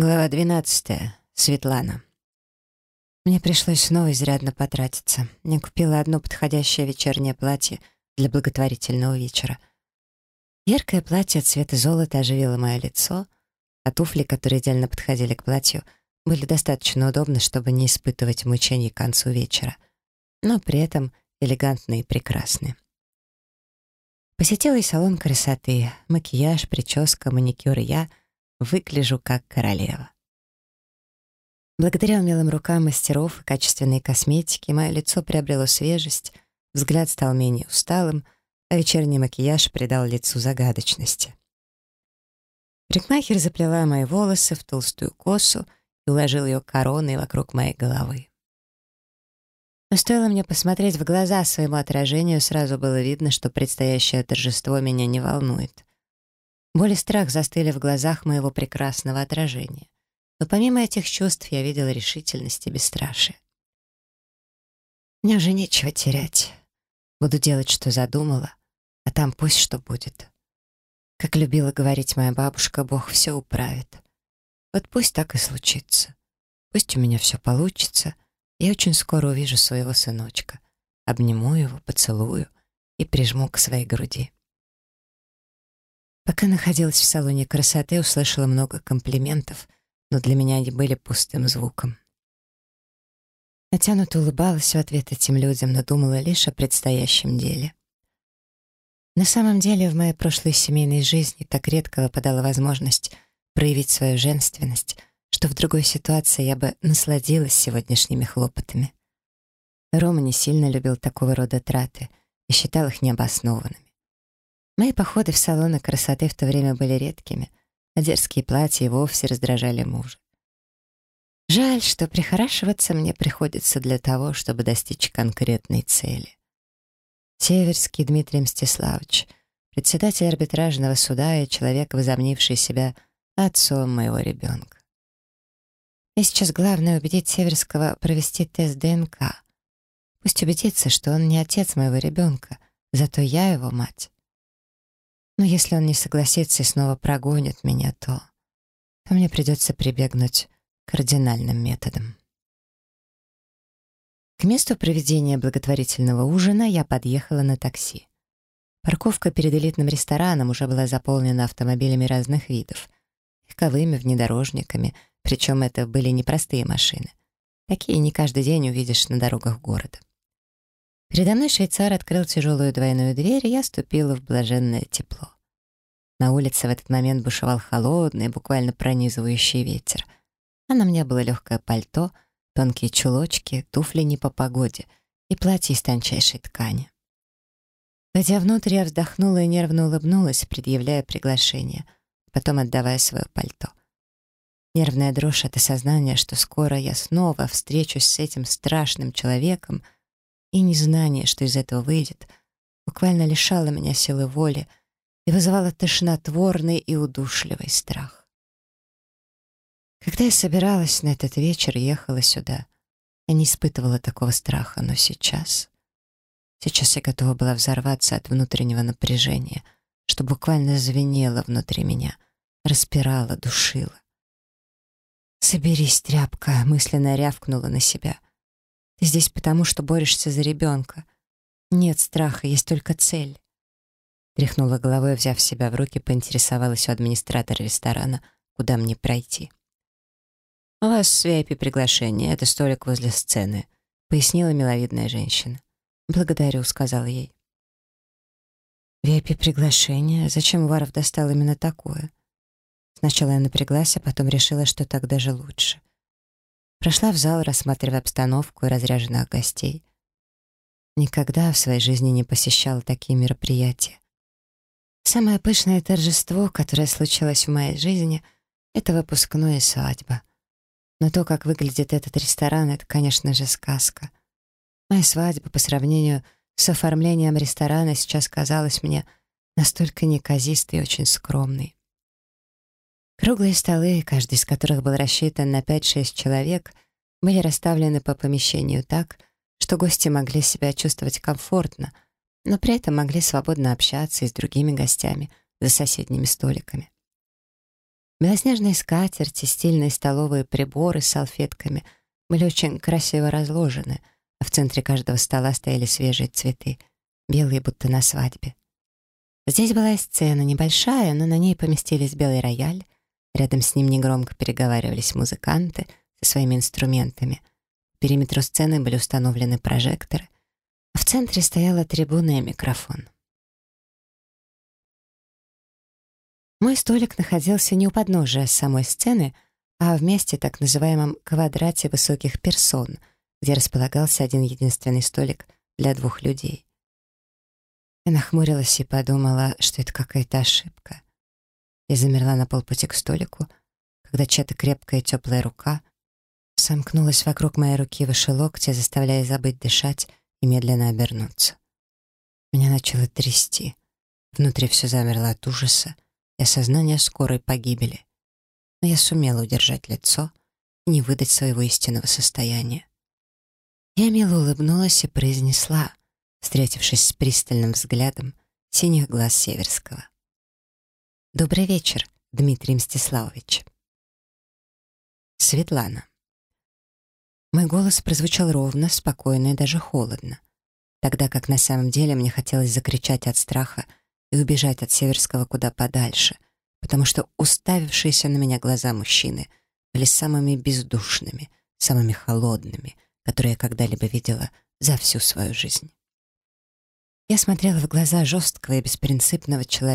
Глава 12. Светлана. Мне пришлось снова изрядно потратиться. Я купила одно подходящее вечернее платье для благотворительного вечера. Яркое платье цвета золота оживило мое лицо, а туфли, которые идеально подходили к платью, были достаточно удобны, чтобы не испытывать мучений к концу вечера, но при этом элегантные и прекрасные. Посетила и салон красоты, макияж, прическа, маникюр и я — выгляжу как королева. Благодаря умелым рукам мастеров и качественной косметики мое лицо приобрело свежесть, взгляд стал менее усталым, а вечерний макияж придал лицу загадочности. Парикмахер заплела мои волосы в толстую косу и уложил ее короной вокруг моей головы. Но стоило мне посмотреть в глаза своему отражению, сразу было видно, что предстоящее торжество меня не волнует. и страх застыли в глазах моего прекрасного отражения. Но помимо этих чувств я видела решительность и бесстрашие. Мне уже нечего терять. Буду делать, что задумала, а там пусть что будет. Как любила говорить моя бабушка, Бог все управит. Вот пусть так и случится. Пусть у меня все получится. Я очень скоро увижу своего сыночка. Обниму его, поцелую и прижму к своей груди. Пока находилась в салоне красоты, услышала много комплиментов, но для меня они были пустым звуком. Натянуто улыбалась в ответ этим людям, но думала лишь о предстоящем деле. На самом деле, в моей прошлой семейной жизни так редко выпадала возможность проявить свою женственность, что в другой ситуации я бы насладилась сегодняшними хлопотами. Рома не сильно любил такого рода траты и считал их необоснованными. Мои походы в салоны красоты в то время были редкими, а дерзкие платья и вовсе раздражали мужа. Жаль, что прихорашиваться мне приходится для того, чтобы достичь конкретной цели. Северский Дмитрий Мстиславович, председатель арбитражного суда и человек, возомнивший себя отцом моего ребенка. И сейчас главное убедить Северского провести тест ДНК. Пусть убедится, что он не отец моего ребенка, зато я его мать. Но если он не согласится и снова прогонит меня, то... то мне придется прибегнуть к кардинальным методам. К месту проведения благотворительного ужина я подъехала на такси. Парковка перед элитным рестораном уже была заполнена автомобилями разных видов. Легковыми, внедорожниками, причем это были непростые машины. Такие не каждый день увидишь на дорогах города. Передо мной швейцар открыл тяжелую двойную дверь, и я ступила в блаженное тепло. На улице в этот момент бушевал холодный, буквально пронизывающий ветер. А на мне было легкое пальто, тонкие чулочки, туфли не по погоде и платье из тончайшей ткани. Войдя внутрь, я вздохнула и нервно улыбнулась, предъявляя приглашение, потом отдавая свое пальто. Нервная дрожь — это сознание, что скоро я снова встречусь с этим страшным человеком — и незнание, что из этого выйдет, буквально лишало меня силы воли и вызывало тошнотворный и удушливый страх. Когда я собиралась на этот вечер и ехала сюда, я не испытывала такого страха, но сейчас... Сейчас я готова была взорваться от внутреннего напряжения, что буквально звенело внутри меня, распирало, душило. «Соберись, тряпка!» — мысленно рявкнула на себя. Ты здесь потому, что борешься за ребенка. Нет страха, есть только цель. Тряхнула головой, взяв себя в руки, поинтересовалась у администратора ресторана, куда мне пройти. «У вас с VIP-приглашение, это столик возле сцены», — пояснила миловидная женщина. «Благодарю», — сказала ей. «VIP-приглашение? Зачем Варов достал именно такое?» Сначала я напряглась, а потом решила, что так даже лучше. Прошла в зал, рассматривая обстановку и разряженных гостей. Никогда в своей жизни не посещала такие мероприятия. Самое пышное торжество, которое случилось в моей жизни, это выпускное свадьба. Но то, как выглядит этот ресторан, это, конечно же, сказка. Моя свадьба по сравнению с оформлением ресторана сейчас казалась мне настолько неказистой и очень скромной. Круглые столы, каждый из которых был рассчитан на 5-6 человек, были расставлены по помещению так, что гости могли себя чувствовать комфортно, но при этом могли свободно общаться и с другими гостями за соседними столиками. Белоснежные скатерти, стильные столовые приборы с салфетками были очень красиво разложены, а в центре каждого стола стояли свежие цветы, белые, будто на свадьбе. Здесь была и сцена, небольшая, но на ней поместились белый рояль, рядом с ним негромко переговаривались музыканты со своими инструментами. По периметру сцены были установлены прожекторы, а в центре стояла трибуна и микрофон. Мой столик находился не у подножия самой сцены, а в месте так называемом квадрате высоких персон, где располагался один единственный столик для двух людей. Я нахмурилась и подумала, что это какая-то ошибка. Я замерла на полпути к столику, когда чья-то крепкая теплая рука сомкнулась вокруг моей руки выше локтя, заставляя забыть дышать и медленно обернуться. Меня начало трясти. Внутри все замерло от ужаса, и осознание скорой погибели. Но я сумела удержать лицо и не выдать своего истинного состояния. Я мило улыбнулась и произнесла, встретившись с пристальным взглядом синих глаз Северского. «Добрый вечер, Дмитрий Мстиславович». Светлана. Мой голос прозвучал ровно, спокойно и даже холодно, тогда как на самом деле мне хотелось закричать от страха и убежать от Северского куда подальше,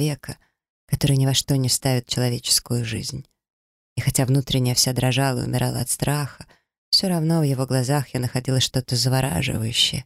потому что уставившиеся на меня глаза мужчины были самыми бездушными, самыми холодными, которые я когда-либо видела за всю свою жизнь. Я смотрела в глаза жесткого и беспринципного человека, который ни во что не ставит человеческую жизнь. И хотя внутренне вся дрожала и умирала от страха, все равно в его глазах я находила что-то завораживающее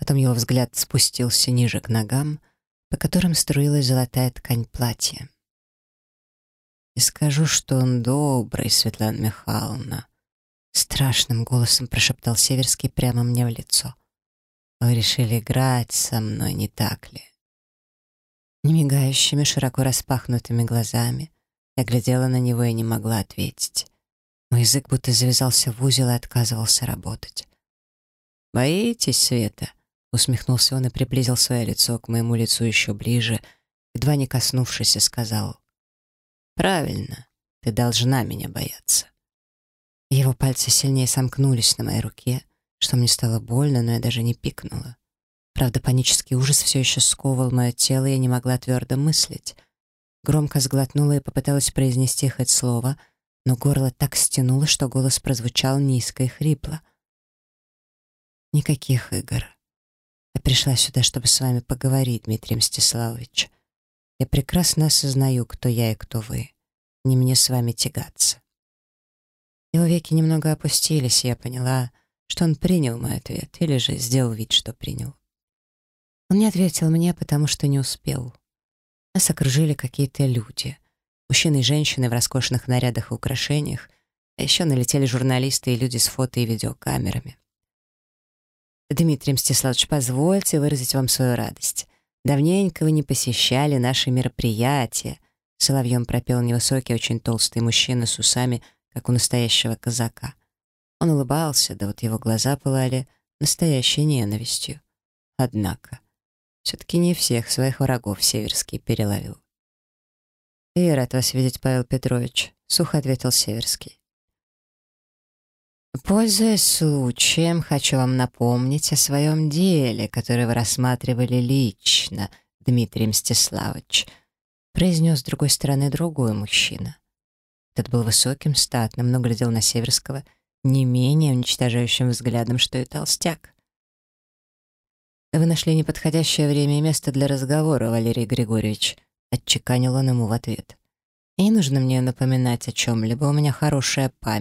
и вдруг отчетливо поняла — что не могу отвести от них свой взгляд. Как кобра он гипнотизировал меня, меня жертву перед тем, как запустить в мою плоть свой смертоносный яд. Северский спокойно разглядывал меня, мое лицо, мое декольте, потом его взгляд спустился ниже к ногам, по которым струилась золотая ткань платья. «И скажу, что он добрый, Светлана Михайловна», Страшным голосом прошептал Северский прямо мне в лицо. «Вы решили играть со мной, не так ли?» Немигающими, широко распахнутыми глазами я глядела на него и не могла ответить. Мой язык будто завязался в узел и отказывался работать. «Боитесь, Света?» — усмехнулся он и приблизил свое лицо к моему лицу еще ближе, едва не коснувшись, и сказал. «Правильно, ты должна меня бояться». Его пальцы сильнее сомкнулись на моей руке, что мне стало больно, но я даже не пикнула. Правда, панический ужас все еще сковывал мое тело, и я не могла твердо мыслить. Громко сглотнула и попыталась произнести хоть слово, но горло так стянуло, что голос прозвучал низко и хрипло. «Никаких игр. Я пришла сюда, чтобы с вами поговорить, Дмитрий Мстиславович. Я прекрасно осознаю, кто я и кто вы. Не мне с вами тягаться. Его веки немного опустились, и я поняла, что он принял мой ответ, или же сделал вид, что принял. Он не ответил мне, потому что не успел. Нас окружили какие-то люди. Мужчины и женщины в роскошных нарядах и украшениях, а еще налетели журналисты и люди с фото и видеокамерами. «Дмитрий Мстиславович, позвольте выразить вам свою радость. Давненько вы не посещали наши мероприятия», — соловьем пропел невысокий, очень толстый мужчина с усами как у настоящего казака. Он улыбался, да вот его глаза пылали настоящей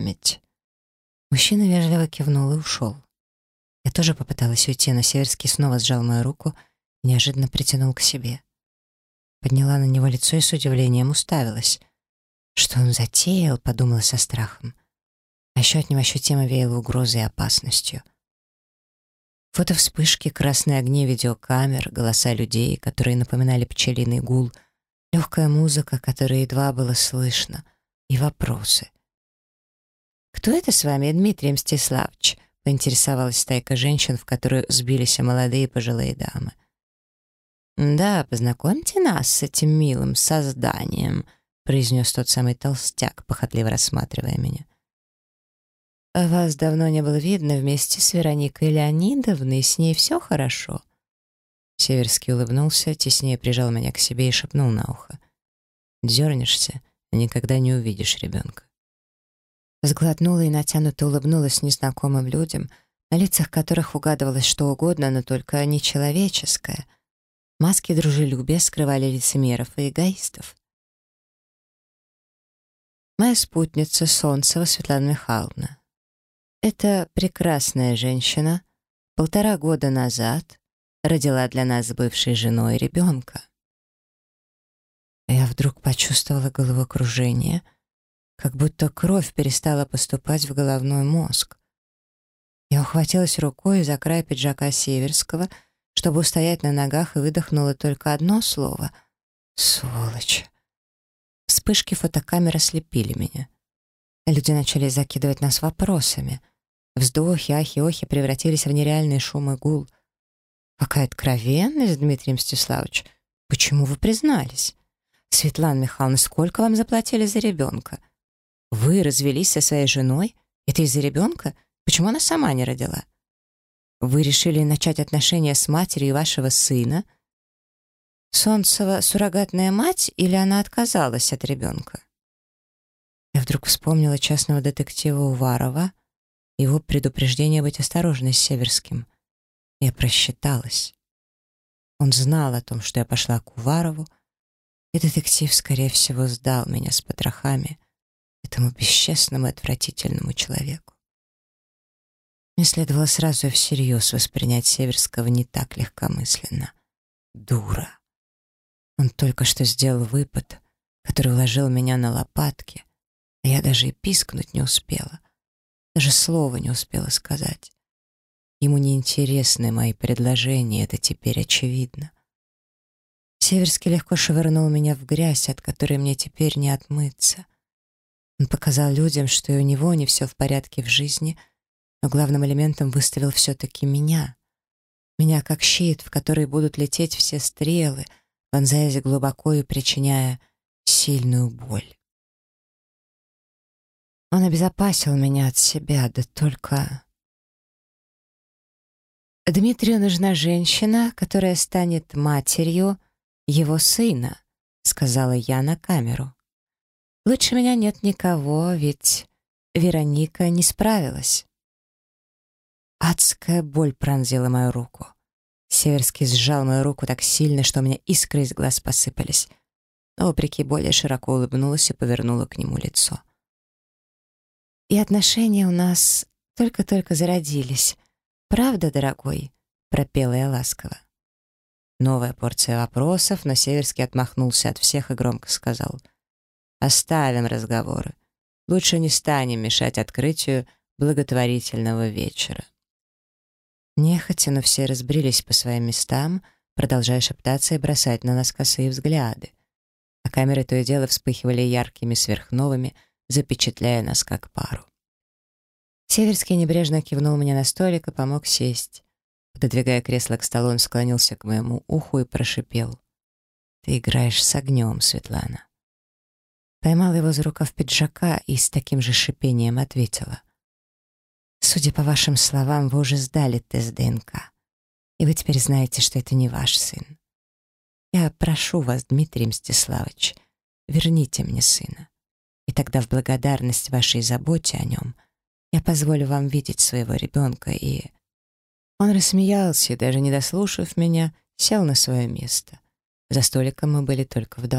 ненавистью. Однако, все-таки не всех своих врагов Северский переловил. «Я рад вас видеть, Павел Петрович», — сухо ответил Северский. «Пользуясь случаем, хочу вам напомнить о своем деле, которое вы рассматривали лично, Дмитрий Мстиславович», произнес с другой стороны другой мужчина. Этот был высоким, статным, но глядел на Северского не менее уничтожающим взглядом, что и толстяк. «Вы нашли неподходящее время и место для разговора, Валерий Григорьевич», — отчеканил он ему в ответ. «И не нужно мне напоминать о чем-либо, у меня хорошая память». Мужчина вежливо кивнул и ушел. Я тоже попыталась уйти, но Северский снова сжал мою руку и неожиданно притянул к себе. Подняла на него лицо и с удивлением уставилась. Что он затеял, подумала со страхом. А еще от него ощутимо веяло угрозой и опасностью. Фотовспышки, красные огни видеокамер, голоса людей, которые напоминали пчелиный гул, легкая музыка, которая едва было слышно, и вопросы. «Кто это с вами, Дмитрий Мстиславович?» — поинтересовалась стайка женщин, в которую сбились молодые и пожилые дамы. «Да, познакомьте нас с этим милым созданием», — произнес тот самый толстяк, похотливо рассматривая меня. «А «Вас давно не было видно вместе с Вероникой Леонидовной, с ней все хорошо?» Северский улыбнулся, теснее прижал меня к себе и шепнул на ухо. «Дернешься, никогда не увидишь ребенка». Сглотнула и натянуто улыбнулась незнакомым людям, на лицах которых угадывалось что угодно, но только не человеческое. Маски дружелюбия скрывали лицемеров и эгоистов. Моя спутница Солнцева Светлана Михайловна. Это прекрасная женщина полтора года назад родила для нас бывшей женой ребенка. Я вдруг почувствовала головокружение — как будто кровь перестала поступать в головной мозг. Я ухватилась рукой за край пиджака Северского, чтобы устоять на ногах, и выдохнула только одно слово — «Сволочь». Вспышки фотокамеры слепили меня. Люди начали закидывать нас вопросами. Вздохи, ахи, охи превратились в нереальный шум и гул. «Какая откровенность, Дмитрий Мстиславович! Почему вы признались? Светлана Михайловна, сколько вам заплатили за ребенка?» Вы развелись со своей женой? Это из-за ребенка? Почему она сама не родила? Вы решили начать отношения с матерью вашего сына? Солнцева суррогатная мать или она отказалась от ребенка? Я вдруг вспомнила частного детектива Уварова, его предупреждение быть осторожной с Северским. Я просчиталась. Он знал о том, что я пошла к Уварову, и детектив, скорее всего, сдал меня с потрохами — этому бесчестному и отвратительному человеку. Мне следовало сразу и всерьез воспринять Северского не так легкомысленно. Дура. Он только что сделал выпад, который уложил меня на лопатки, а я даже и пискнуть не успела. Даже слова не успела сказать. Ему неинтересны мои предложения, это теперь очевидно. Северский легко швырнул меня в грязь, от которой мне теперь не отмыться. Он показал людям, что и у него не все в порядке в жизни, но главным элементом выставил все-таки меня. Меня как щит, в который будут лететь все стрелы, вонзаясь глубоко и причиняя сильную боль. Он обезопасил меня от себя, да только... Дмитрию нужна женщина, которая станет матерью его сына, сказала я на камеру. Лучше меня нет никого, ведь Вероника не справилась. Адская боль пронзила мою руку. Северский сжал мою руку так сильно, что у меня искры из глаз посыпались. Но, вопреки боли, широко улыбнулась и повернула к нему лицо. «И отношения у нас только-только зародились. Правда, дорогой?» — пропела я ласково. Новая порция вопросов, но Северский отмахнулся от всех и громко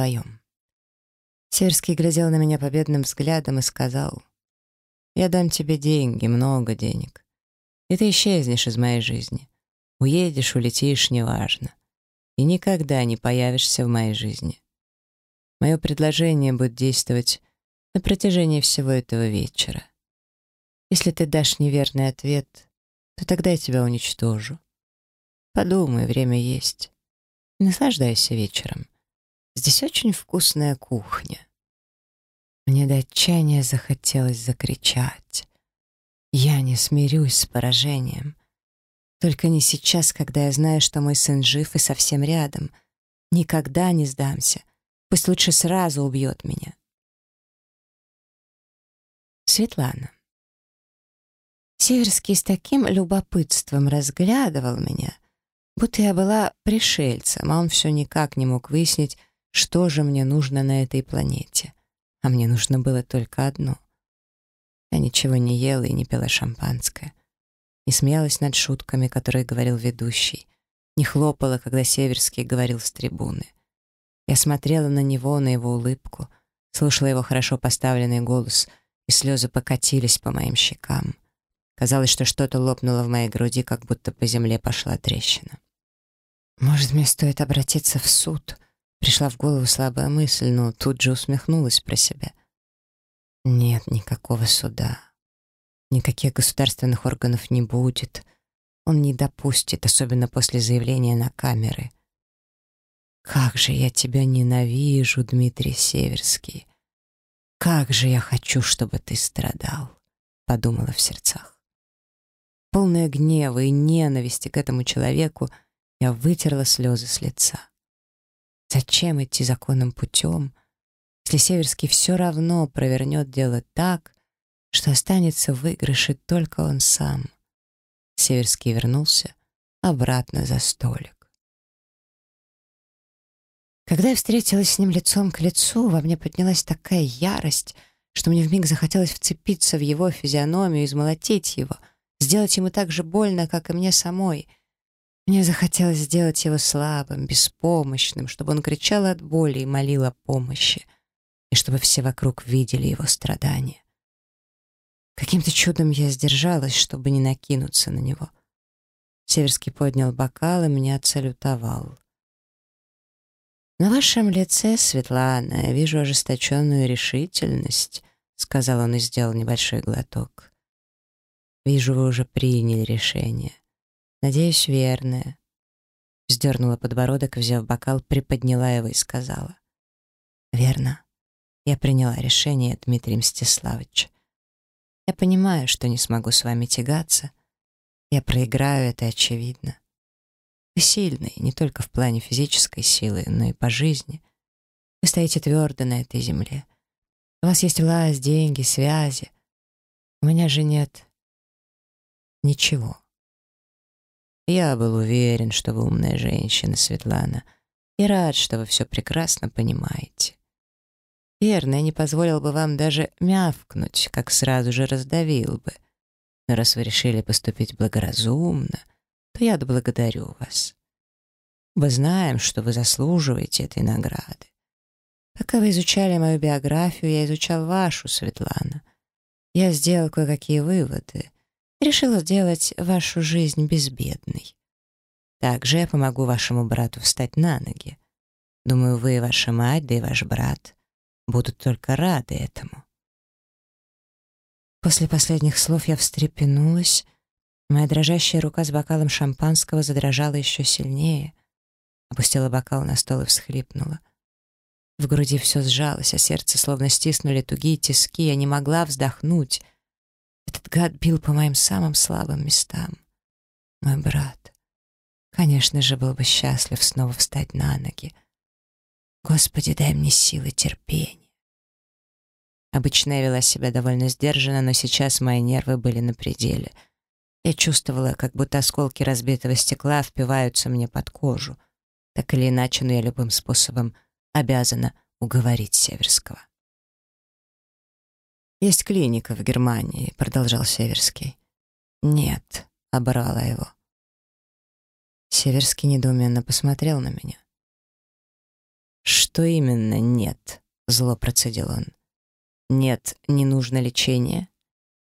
сказал — Оставим разговоры. Лучше не станем мешать открытию благотворительного вечера. Нехотя, но все разбрелись по своим местам, продолжая шептаться и бросать на нас косые взгляды. А камеры то и дело вспыхивали яркими сверхновыми, запечатляя нас как пару. Северский небрежно кивнул мне на столик и помог сесть. Пододвигая кресло к столу, он склонился к моему уху и прошипел. «Ты играешь с огнем, Светлана. Поймала его за рукав пиджака и с таким же шипением ответила. «Судя по вашим словам, вы уже сдали тест ДНК, и вы теперь знаете, что это не ваш сын. Я прошу вас, Дмитрий Мстиславович, верните мне сына, и тогда в благодарность вашей заботе о нем что же мне нужно на этой планете. А мне нужно было только одно. Я ничего не ела и не пила шампанское. Не смеялась над шутками, которые говорил ведущий. Не хлопала, когда Северский говорил с трибуны. Я смотрела на него, на его улыбку, слушала его хорошо поставленный голос, и слезы покатились по моим щекам. Казалось, что что-то лопнуло в моей груди, как будто по земле пошла трещина. «Может, мне стоит обратиться в суд?» Пришла в голову слабая мысль, но тут же усмехнулась про себя. Нет никакого суда. Никаких государственных органов не будет. Он не допустит, особенно после заявления на камеры. Как же я тебя ненавижу, Дмитрий Северский. Как же я хочу, чтобы ты страдал, подумала в сердцах. Полная гнева и ненависти к этому человеку, я вытерла слезы с лица. Зачем идти законным путем, если Северский все равно провернет дело так, что останется в выигрыше только он сам? Северский вернулся обратно за столик. Когда я встретилась с ним лицом к лицу, во мне поднялась такая ярость, что мне вмиг захотелось вцепиться в его физиономию, измолотить его, сделать ему так же больно, как и мне самой — мне захотелось сделать его слабым, беспомощным, чтобы он кричал от боли и молил о помощи, и чтобы все вокруг видели его страдания. Каким-то чудом я сдержалась, чтобы не накинуться на него. Северский поднял бокал и меня отсалютовал. «На вашем лице, Светлана, Надеюсь, верное. Вздернула подбородок, взяв бокал, приподняла его и сказала: Верно. Я приняла решение, Дмитрий Мстиславович. Я понимаю, что не смогу с вами тягаться. Я проиграю, это очевидно. Вы сильный, не только в плане физической силы, но и по жизни. Вы стоите твердо на этой земле. У вас есть власть, деньги, связи. У меня же нет ничего. Я был уверен, что вы умная женщина, Светлана, и рад, что вы все прекрасно понимаете. Верно, я не позволил бы вам даже мявкнуть, как сразу же раздавил бы. Но раз вы решили поступить благоразумно, то я благодарю вас. Мы знаем, что вы заслуживаете этой награды. Пока решила сделать вашу жизнь безбедной. Также я помогу вашему брату встать на ноги. Думаю, вы, и ваша мать, да и ваш брат будут только рады этому. После последних слов я встрепенулась. Моя дрожащая рука с бокалом шампанского задрожала еще сильнее. Опустила бокал на стол и всхлипнула. В груди все сжалось, а сердце словно стиснули тугие тиски. Я не могла вздохнуть. Этот гад бил по моим самым слабым местам. Мой брат, конечно же, был бы счастлив снова встать на ноги. Господи, дай мне силы терпения. Обычно я вела себя довольно сдержанно, но сейчас мои нервы были на пределе. Я чувствовала, как будто осколки разбитого стекла впиваются мне под кожу. Так или иначе, Есть клиника в Германии», — продолжал Северский. «Нет», — оборвала его. Северский недоуменно посмотрел на меня. «Что именно нет?» — зло процедил он. «Нет, не нужно лечение.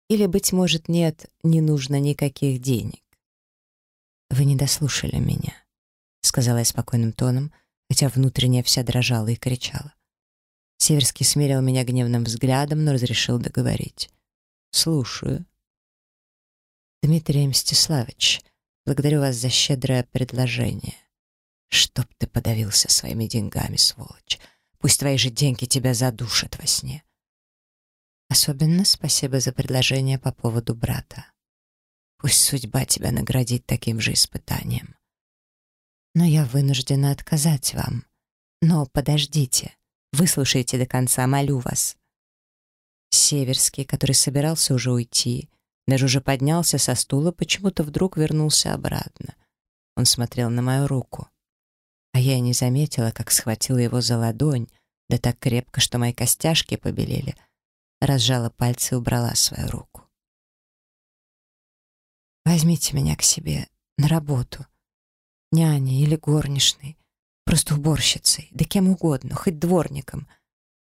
Или, быть может, нет, не нужно никаких денег». «Вы не дослушали меня», — сказала я спокойным тоном, хотя внутренняя вся дрожала и кричала. Северский смерил меня гневным взглядом, но разрешил договорить. «Слушаю». Дмитрий Мстиславович, благодарю вас за щедрое предложение. Чтоб ты подавился своими деньгами, сволочь. Пусть твои же деньги тебя задушат во сне. Особенно спасибо за предложение по поводу брата. Пусть судьба тебя наградит таким же испытанием. Но я вынуждена отказать вам. Но подождите, выслушайте до конца, молю вас. Северский, который собирался уже уйти, даже уже поднялся со стула, почему-то вдруг вернулся обратно. Он смотрел на мою руку. А я и не заметила, как схватила его за ладонь, да так крепко, что мои костяшки побелели. Разжала пальцы и убрала свою руку. «Возьмите меня к себе на работу. Няней или горничной, просто уборщицей, да кем угодно, хоть дворником.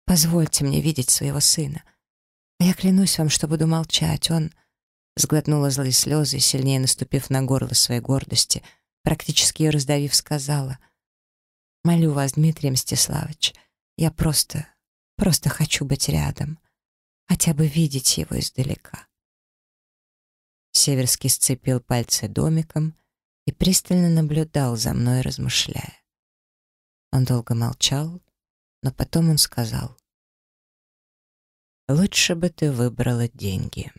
Позвольте мне видеть своего сына. А я клянусь вам, что буду молчать. Он...» Сглотнула злые слезы, сильнее наступив на горло своей гордости, практически ее раздавив, сказала, «Молю вас, Дмитрий Мстиславович, я просто, просто хочу быть рядом, хотя бы видеть его издалека». Северский сцепил пальцы домиком и пристально наблюдал за мной, размышляя. Он долго молчал, но потом он сказал, «Лучше бы ты выбрала деньги».